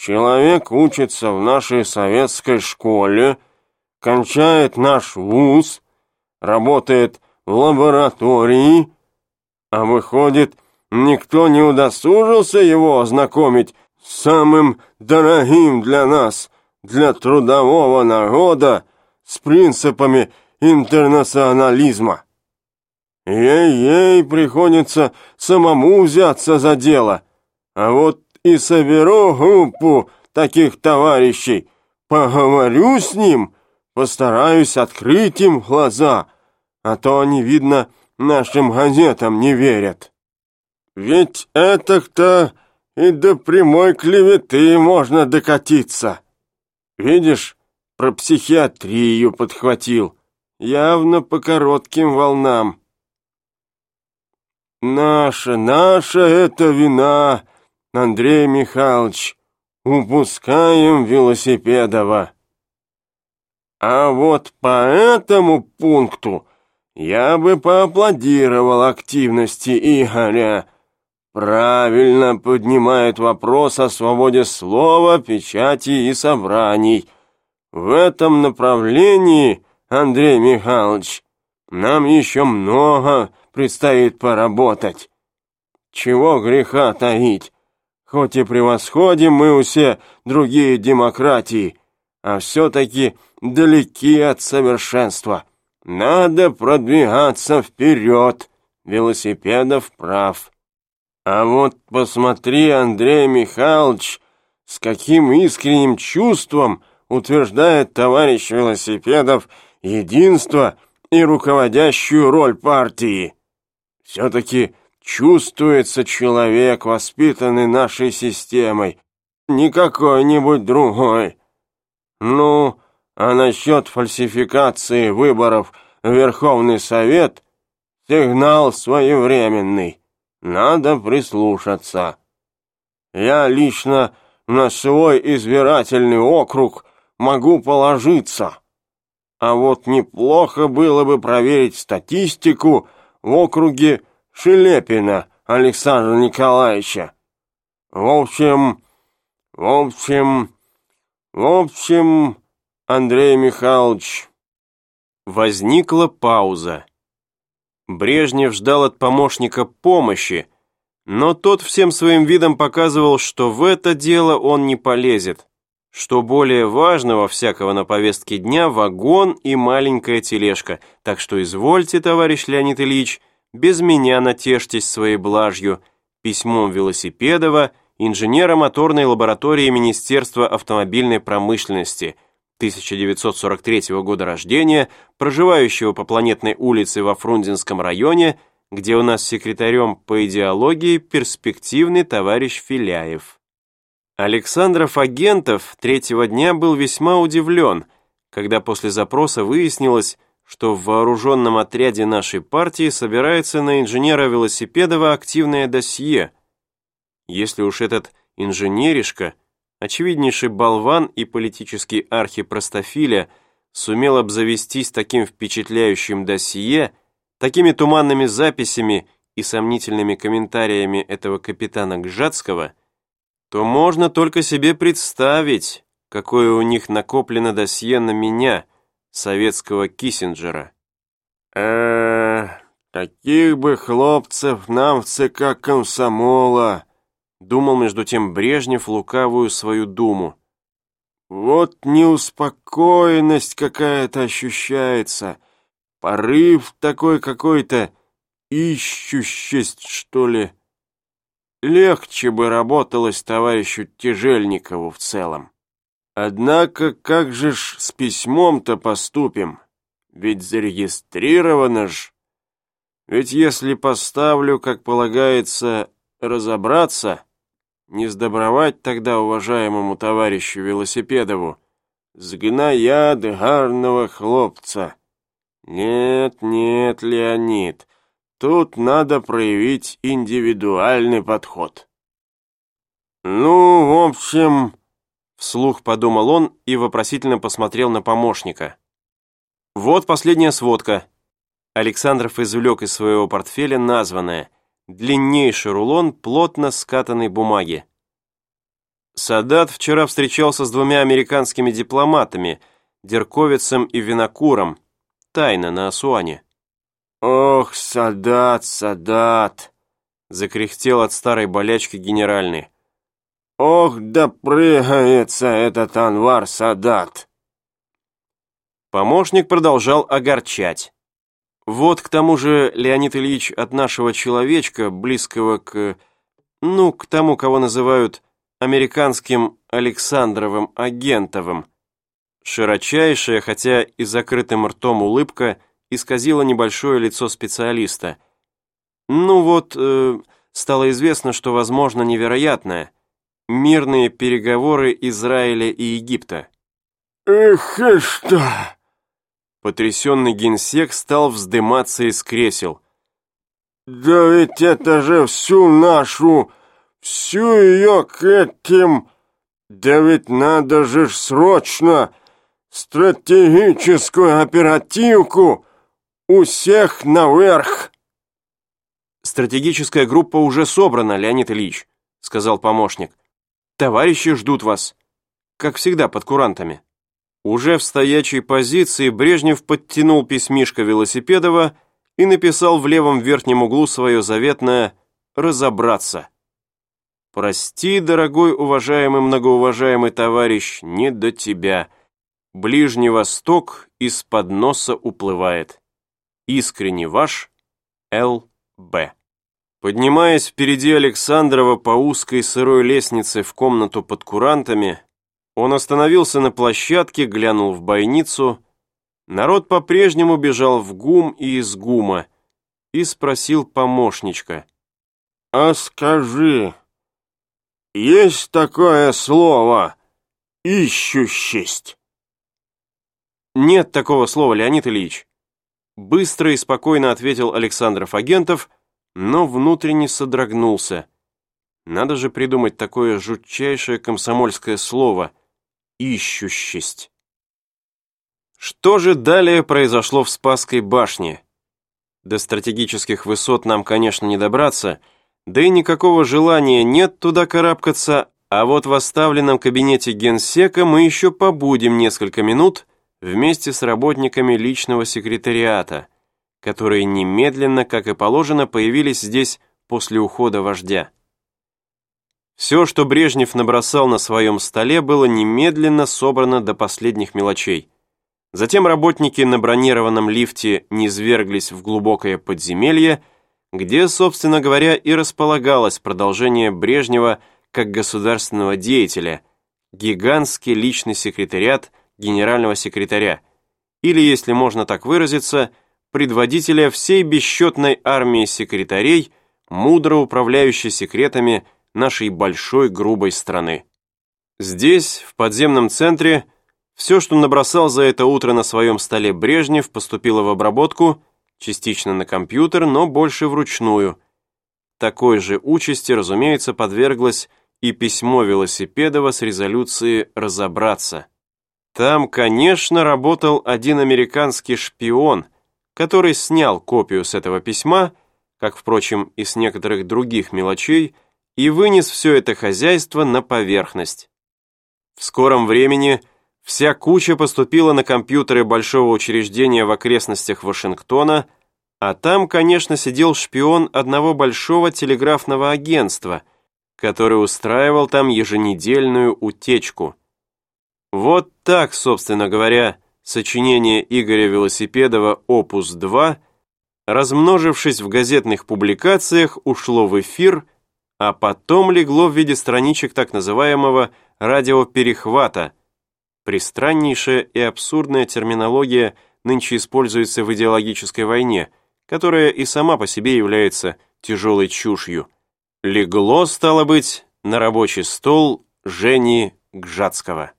Человек учится в нашей советской школе, кончает наш вуз, работает в лаборатории, а выходит, никто не удосужился его ознакомить с самым дорогим для нас, для трудового народа, с принципами интернационализма. Ей-ей, приходится самому взяться за дело, а вот и соберу группу таких товарищей, поговорю с ним, постараюсь открыть им глаза, а то они, видно, нашим газетам не верят. Ведь это-то и до прямой клеветы можно докатиться. Видишь, про психиатрию подхватил, явно по коротким волнам. Наша, наша это вина, Андрей Михайлович, упускаем Велосипедова. А вот по этому пункту я бы поаплодировал активности Игоря. Правильно поднимает вопрос о свободе слова, печати и собраний. В этом направлении, Андрей Михайлович, нам еще много предстоит поработать. Чего греха таить? Хоть и превосходим мы все другие демократии, а все-таки далеки от совершенства. Надо продвигаться вперед. Велосипедов прав. А вот посмотри, Андрей Михайлович, с каким искренним чувством утверждает товарищ Велосипедов единство и руководящую роль партии. Все-таки чувствуется человек, воспитанный нашей системой, не какой-нибудь другой. Ну, а насчет фальсификации выборов в Верховный Совет сигнал своевременный. Надо прислушаться. Я лично на свой избирательный округ могу положиться. А вот неплохо было бы проверить статистику в округе Шелепина Александра Николаевича. В общем, в общем, в общем, Андрей Михайлович. Возникла пауза. Брежнев ждал от помощника помощи, но тот всем своим видом показывал, что в это дело он не полезет. Что более важного всякого на повестке дня – вагон и маленькая тележка. Так что извольте, товарищ Леонид Ильич, без меня натешьтесь своей блажью, письмом Велосипедова, инженера моторной лаборатории Министерства автомобильной промышленности, 1943 года рождения, проживающего по Планетной улице во Фрунзенском районе, где у нас секретарем по идеологии перспективный товарищ Филяев. Александров Агентов третьего дня был весьма удивлен, когда после запроса выяснилось, что в вооруженном отряде нашей партии собирается на инженера Велосипедова активное досье. Если уж этот инженеришка, очевиднейший болван и политический архипростофиля, сумел обзавестись таким впечатляющим досье, такими туманными записями и сомнительными комментариями этого капитана Гжатского, то можно только себе представить, какое у них накоплено досье на меня – советского Киссинджера. э таких бы хлопцев нам в ЦК комсомола!» Думал между тем Брежнев лукавую свою думу. «Вот неуспокоенность какая-то ощущается, порыв такой какой-то, ищущесть, что ли. Легче бы работалось товарищу Тяжельникову в целом». Однако как же ж с письмом-то поступим? Ведь зарегистрировано ж. Ведь если поставлю, как полагается, разобраться, не сдобровать тогда уважаемому товарищу Велосипедову, сгноят гарного хлопца. Нет, нет, Леонид, тут надо проявить индивидуальный подход. Ну, в общем... Вслух подумал он и вопросительно посмотрел на помощника. «Вот последняя сводка». Александров извлек из своего портфеля названное длиннейший рулон плотно скатанной бумаги. Садат вчера встречался с двумя американскими дипломатами, Дерковицем и Винокуром, тайно на Асуане. «Ох, Садат, Садат!» закряхтел от старой болячки генеральный. «Ох, да прыгается этот Анвар Садат!» Помощник продолжал огорчать. Вот к тому же Леонид Ильич от нашего человечка, близкого к... ну, к тому, кого называют американским Александровым Агентовым. Широчайшая, хотя и закрытым ртом улыбка, исказила небольшое лицо специалиста. Ну вот, э, стало известно, что возможно невероятное. Мирные переговоры Израиля и Египта. «Эх, и что!» Потрясенный генсек стал вздыматься из кресел. «Да ведь это же всю нашу, всю ее к этим... Да ведь надо же срочно стратегическую оперативку у всех наверх!» «Стратегическая группа уже собрана, Леонид Ильич», — сказал помощник. «Товарищи ждут вас, как всегда под курантами». Уже в стоячей позиции Брежнев подтянул письмишко Велосипедова и написал в левом верхнем углу свое заветное «разобраться». «Прости, дорогой, уважаемый, многоуважаемый товарищ, не до тебя. Ближний Восток из-под носа уплывает. Искренне ваш, Л.Б.» Поднимаясь впереди Александрова по узкой сырой лестнице в комнату под курантами, он остановился на площадке, глянул в бойницу. Народ по-прежнему бежал в ГУМ и из ГУМа и спросил помощничка. «А скажи, есть такое слово «ищущесть»?» «Нет такого слова, Леонид Ильич», быстро и спокойно ответил Александров Агентов, но внутренне содрогнулся. Надо же придумать такое жутчайшее комсомольское слово «ищущесть». Что же далее произошло в Спасской башне? До стратегических высот нам, конечно, не добраться, да и никакого желания нет туда карабкаться, а вот в оставленном кабинете генсека мы еще побудем несколько минут вместе с работниками личного секретариата, которые немедленно, как и положено, появились здесь после ухода вождя. Все, что Брежнев набросал на своем столе, было немедленно собрано до последних мелочей. Затем работники на бронированном лифте низверглись в глубокое подземелье, где, собственно говоря, и располагалось продолжение Брежнева как государственного деятеля, гигантский личный секретариат генерального секретаря, или, если можно так выразиться, предводителя всей бесчетной армии секретарей, мудро управляющей секретами нашей большой грубой страны. Здесь, в подземном центре, все, что набросал за это утро на своем столе Брежнев, поступило в обработку, частично на компьютер, но больше вручную. Такой же участи, разумеется, подверглось и письмо Велосипедова с резолюцией «Разобраться». Там, конечно, работал один американский шпион, который снял копию с этого письма, как, впрочем, и с некоторых других мелочей, и вынес все это хозяйство на поверхность. В скором времени вся куча поступила на компьютеры большого учреждения в окрестностях Вашингтона, а там, конечно, сидел шпион одного большого телеграфного агентства, который устраивал там еженедельную утечку. Вот так, собственно говоря, сочинение Игоря Велосипедова «Опус-2», размножившись в газетных публикациях, ушло в эфир – а потом легло в виде страничек так называемого радиоперехвата. Пристраннейшая и абсурдная терминология нынче используется в идеологической войне, которая и сама по себе является тяжелой чушью. Легло, стало быть, на рабочий стол Жени Гжатского.